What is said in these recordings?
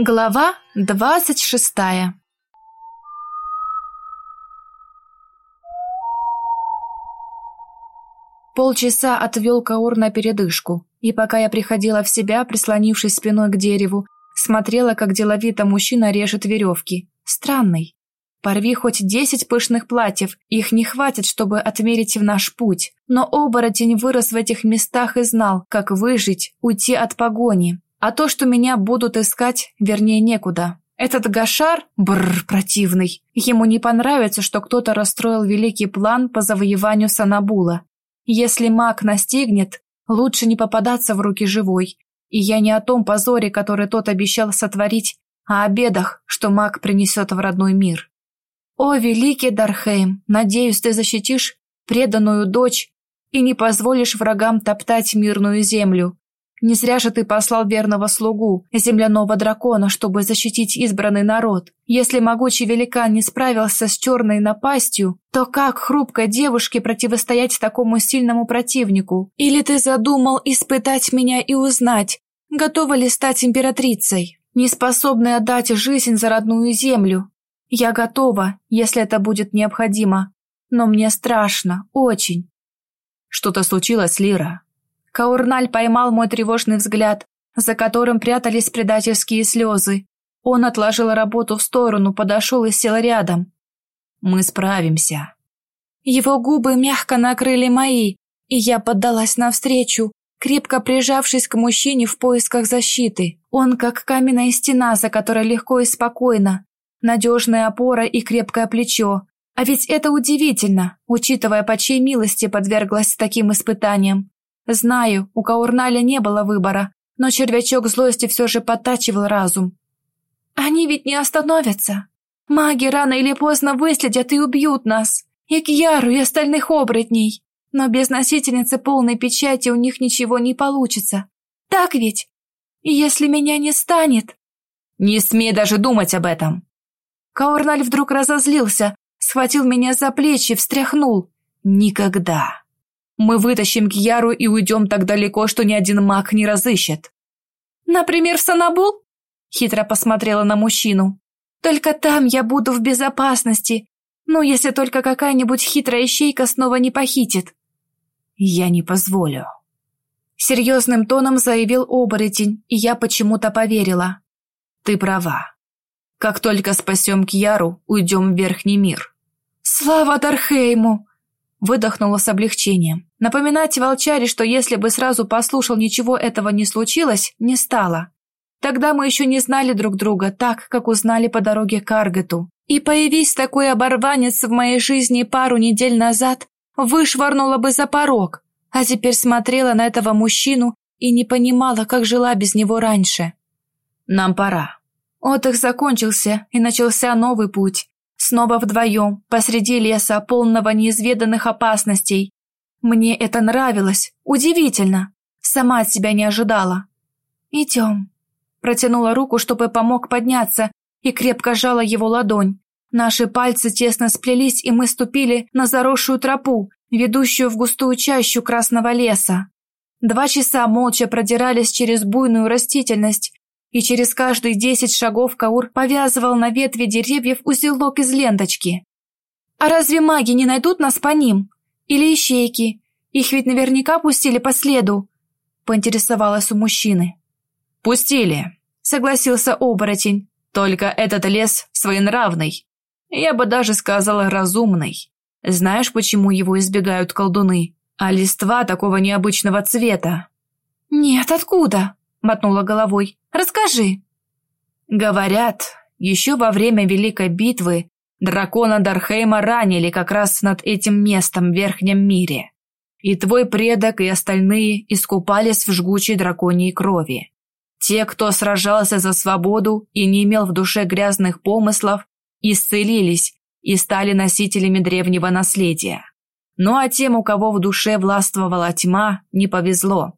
Глава двадцать шестая Полчаса отвел Каур на передышку, и пока я приходила в себя, прислонившись спиной к дереву, смотрела, как деловито мужчина режет веревки. Странный. Порви хоть десять пышных платьев, их не хватит, чтобы отмерить в наш путь. Но оборотень вырос в этих местах и знал, как выжить, уйти от погони. А то, что меня будут искать, вернее, некуда. Этот Гашар, бррр, противный, ему не понравится, что кто-то расстроил великий план по завоеванию Санабула. Если маг настигнет, лучше не попадаться в руки живой. И я не о том позоре, который тот обещал сотворить, а о бедах, что маг принесет в родной мир. О, великий Дархейм, надеюсь, ты защитишь преданную дочь и не позволишь врагам топтать мирную землю, не зря же ты послал верного слугу, земляного дракона, чтобы защитить избранный народ. Если могучий великан не справился с черной напастью, то как хрупкой девушке противостоять такому сильному противнику? Или ты задумал испытать меня и узнать, готова ли стать императрицей, не способной отдать жизнь за родную землю? Я готова, если это будет необходимо, но мне страшно, очень. Что-то случилось, Лира? Каурналь поймал мой тревожный взгляд, за которым прятались предательские слезы. Он отложил работу в сторону, подошел и сел рядом. «Мы справимся». Его губы мягко накрыли мои, и я поддалась навстречу, крепко прижавшись к мужчине в поисках защиты. Он как каменная стена, за которой легко и спокойно. Надежная опора и крепкое плечо. А ведь это удивительно, учитывая, по чьей милости подверглась таким испытаниям. Знаю, у Каурналя не было выбора, но червячок злости все же подтачивал разум. Они ведь не остановятся. Маги рано или поздно выследят и убьют нас. И Кьяру, и остальных оборотней. Но без носительницы полной печати у них ничего не получится. Так ведь? И если меня не станет... Не смей даже думать об этом. Каурналь вдруг разозлился, схватил меня за плечи, встряхнул. Никогда. Мы вытащим Кьяру и уйдем так далеко, что ни один маг не разыщет. Например, в Санабул? Хитро посмотрела на мужчину. Только там я буду в безопасности. Ну, если только какая-нибудь хитрая ищейка снова не похитит. Я не позволю. Серьезным тоном заявил оборотень, и я почему-то поверила. Ты права. Как только спасем Кьяру, уйдем в Верхний мир. Слава Тархейму! Выдохнула с облегчением. Напоминать волчаре, что если бы сразу послушал, ничего этого не случилось, не стало. Тогда мы еще не знали друг друга так, как узнали по дороге к Аргету. И появись такой оборванец в моей жизни пару недель назад, вышвырнула бы за порог. А теперь смотрела на этого мужчину и не понимала, как жила без него раньше. Нам пора. Отдых закончился, и начался новый путь. Снова вдвоем, посреди леса, полного неизведанных опасностей. Мне это нравилось. Удивительно. Сама от себя не ожидала. «Идем». Протянула руку, чтобы помог подняться, и крепко сжала его ладонь. Наши пальцы тесно сплелись, и мы ступили на заросшую тропу, ведущую в густую чащу красного леса. Два часа молча продирались через буйную растительность, и через каждые десять шагов Каур повязывал на ветви деревьев узелок из ленточки. «А разве маги не найдут нас по ним? Или ищейки? Их ведь наверняка пустили по следу», — поинтересовалась у мужчины. «Пустили», — согласился оборотень. «Только этот лес своенравный. Я бы даже сказала разумный. Знаешь, почему его избегают колдуны? А листва такого необычного цвета?» «Нет, откуда?» — мотнула головой. «Расскажи». «Говорят, еще во время Великой битвы дракона Дархейма ранили как раз над этим местом в Верхнем мире. И твой предок и остальные искупались в жгучей драконьей крови. Те, кто сражался за свободу и не имел в душе грязных помыслов, исцелились и стали носителями древнего наследия. Ну а тем, у кого в душе властвовала тьма, не повезло.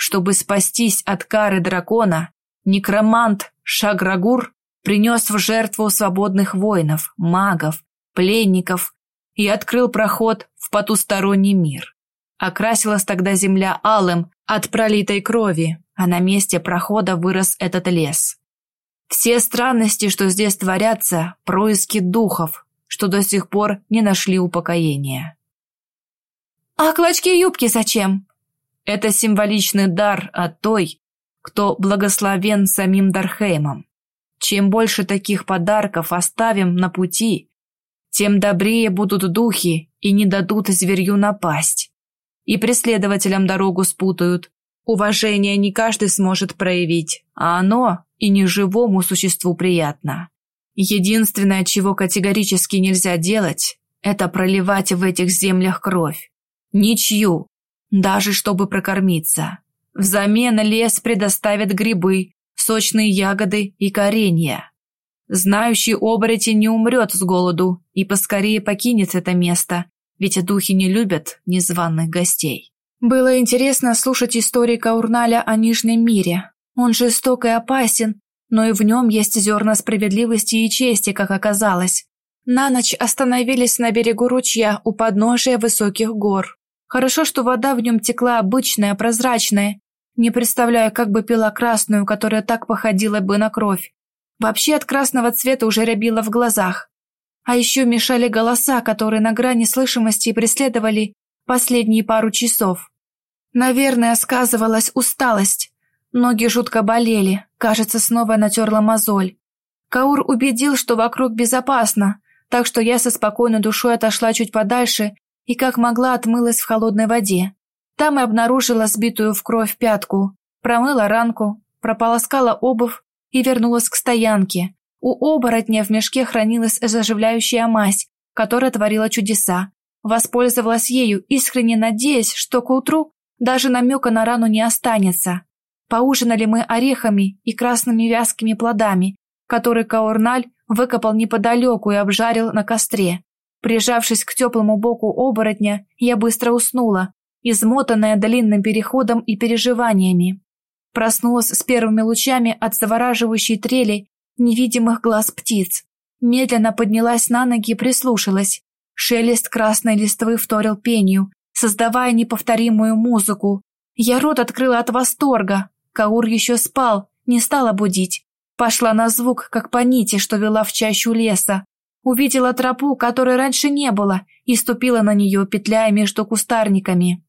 Чтобы спастись от кары дракона, некромант Шаграгур принес в жертву свободных воинов, магов, пленников и открыл проход в потусторонний мир. Окрасилась тогда земля алым от пролитой крови, а на месте прохода вырос этот лес. Все странности, что здесь творятся, происки духов, что до сих пор не нашли упокоения. «А клочки юбки зачем?» Это символичный дар от той, кто благословен самим Дархеймом. Чем больше таких подарков оставим на пути, тем добрее будут духи и не дадут зверью напасть. И преследователям дорогу спутают. Уважение не каждый сможет проявить, а оно и неживому существу приятно. Единственное, чего категорически нельзя делать, это проливать в этих землях кровь. Ничью, даже чтобы прокормиться. Взамен лес предоставит грибы, сочные ягоды и коренья. Знающий оборотень не умрет с голоду и поскорее покинет это место, ведь духи не любят незваных гостей. Было интересно слушать истории Каурналя о Нижнем мире. Он жесток и опасен, но и в нем есть зерна справедливости и чести, как оказалось. На ночь остановились на берегу ручья у подножия высоких гор. Хорошо, что вода в нем текла обычная, прозрачная. Не представляю, как бы пила красную, которая так походила бы на кровь. Вообще от красного цвета уже рябило в глазах. А еще мешали голоса, которые на грани слышимости преследовали последние пару часов. Наверное, сказывалась усталость. Ноги жутко болели, кажется, снова натерла мозоль. Каур убедил, что вокруг безопасно, так что я со спокойной душой отошла чуть подальше и как могла отмылась в холодной воде. Там и обнаружила сбитую в кровь пятку, промыла ранку, прополоскала обувь и вернулась к стоянке. У оборотня в мешке хранилась заживляющая мазь, которая творила чудеса. Воспользовалась ею, искренне надеясь, что к утру даже намека на рану не останется. Поужинали мы орехами и красными вязкими плодами, которые Каурналь выкопал неподалеку и обжарил на костре. Прижавшись к теплому боку оборотня, я быстро уснула, измотанная длинным переходом и переживаниями. Проснулась с первыми лучами от завораживающей трели невидимых глаз птиц. Медленно поднялась на ноги и прислушалась. Шелест красной листвы вторил пению, создавая неповторимую музыку. Я рот открыла от восторга. Каур еще спал, не стала будить. Пошла на звук, как по нити, что вела в чащу леса. Увидела тропу, которой раньше не было, и ступила на нее, петляя между кустарниками.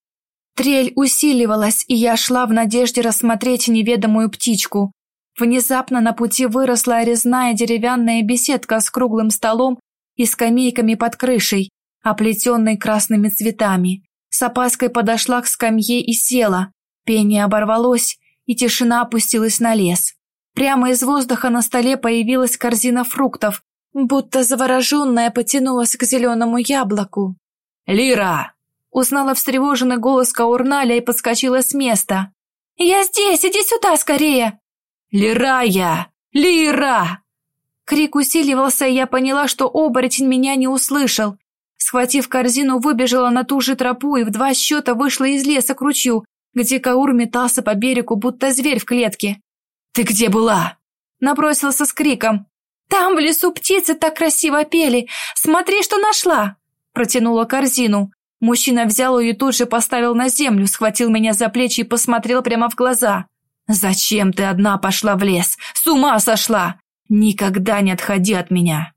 Трель усиливалась, и я шла в надежде рассмотреть неведомую птичку. Внезапно на пути выросла резная деревянная беседка с круглым столом и скамейками под крышей, оплетенной красными цветами. С опаской подошла к скамье и села. Пение оборвалось, и тишина опустилась на лес. Прямо из воздуха на столе появилась корзина фруктов, будто завороженная потянулась к зеленому яблоку. «Лира!» Узнала встревоженный голос Каурналя и подскочила с места. «Я здесь! Иди сюда скорее!» «Лирая! Лира!» Крик усиливался, и я поняла, что оборотень меня не услышал. Схватив корзину, выбежала на ту же тропу и в два счета вышла из леса к ручью, где Каур метался по берегу, будто зверь в клетке. «Ты где была?» Набросился с криком. «Там в лесу птицы так красиво пели! Смотри, что нашла!» Протянула корзину. Мужчина взял ее тут же поставил на землю, схватил меня за плечи и посмотрел прямо в глаза. «Зачем ты одна пошла в лес? С ума сошла! Никогда не отходи от меня!»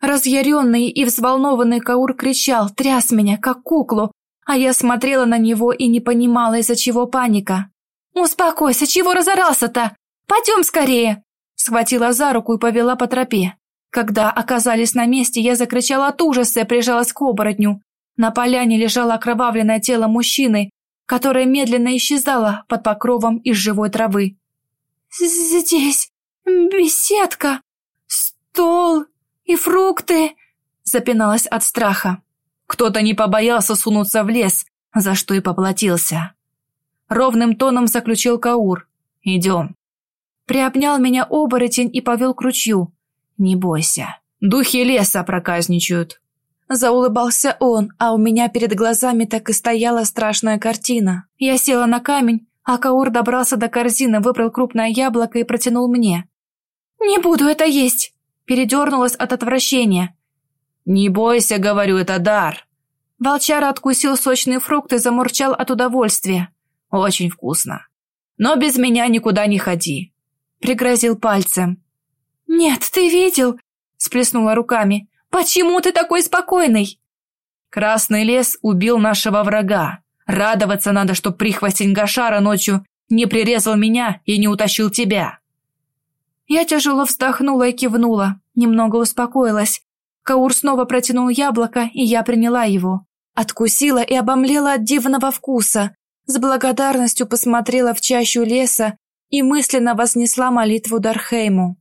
Разъяренный и взволнованный Каур кричал, тряс меня, как куклу, а я смотрела на него и не понимала, из-за чего паника. «Успокойся, чего разорался-то? Пойдем скорее!» Схватила за руку и повела по тропе. Когда оказались на месте, я закричала от ужаса и прижалась к оборотню. На поляне лежало окровавленное тело мужчины, которое медленно исчезало под покровом из живой травы. «Здесь беседка, стол и фрукты», запиналась от страха. Кто-то не побоялся сунуться в лес, за что и поплатился. Ровным тоном заключил Каур. «Идем». Приобнял меня оборотень и повел к ручью. «Не бойся, духи леса проказничают». Заулыбался он, а у меня перед глазами так и стояла страшная картина. Я села на камень, а Каур добрался до корзины, выбрал крупное яблоко и протянул мне. «Не буду это есть!» Передернулась от отвращения. «Не бойся, говорю, это дар!» Волчара откусил сочный фрукт и замурчал от удовольствия. «Очень вкусно. Но без меня никуда не ходи!» Пригрозил пальцем. «Нет, ты видел?» – сплеснула руками. «Почему ты такой спокойный?» «Красный лес убил нашего врага. Радоваться надо, что прихвостень Гашара ночью не прирезал меня и не утащил тебя». Я тяжело вздохнула и кивнула, немного успокоилась. Каур снова протянул яблоко, и я приняла его. Откусила и обомлела от дивного вкуса. С благодарностью посмотрела в чащу леса и мысленно вознесла молитву Дархейму.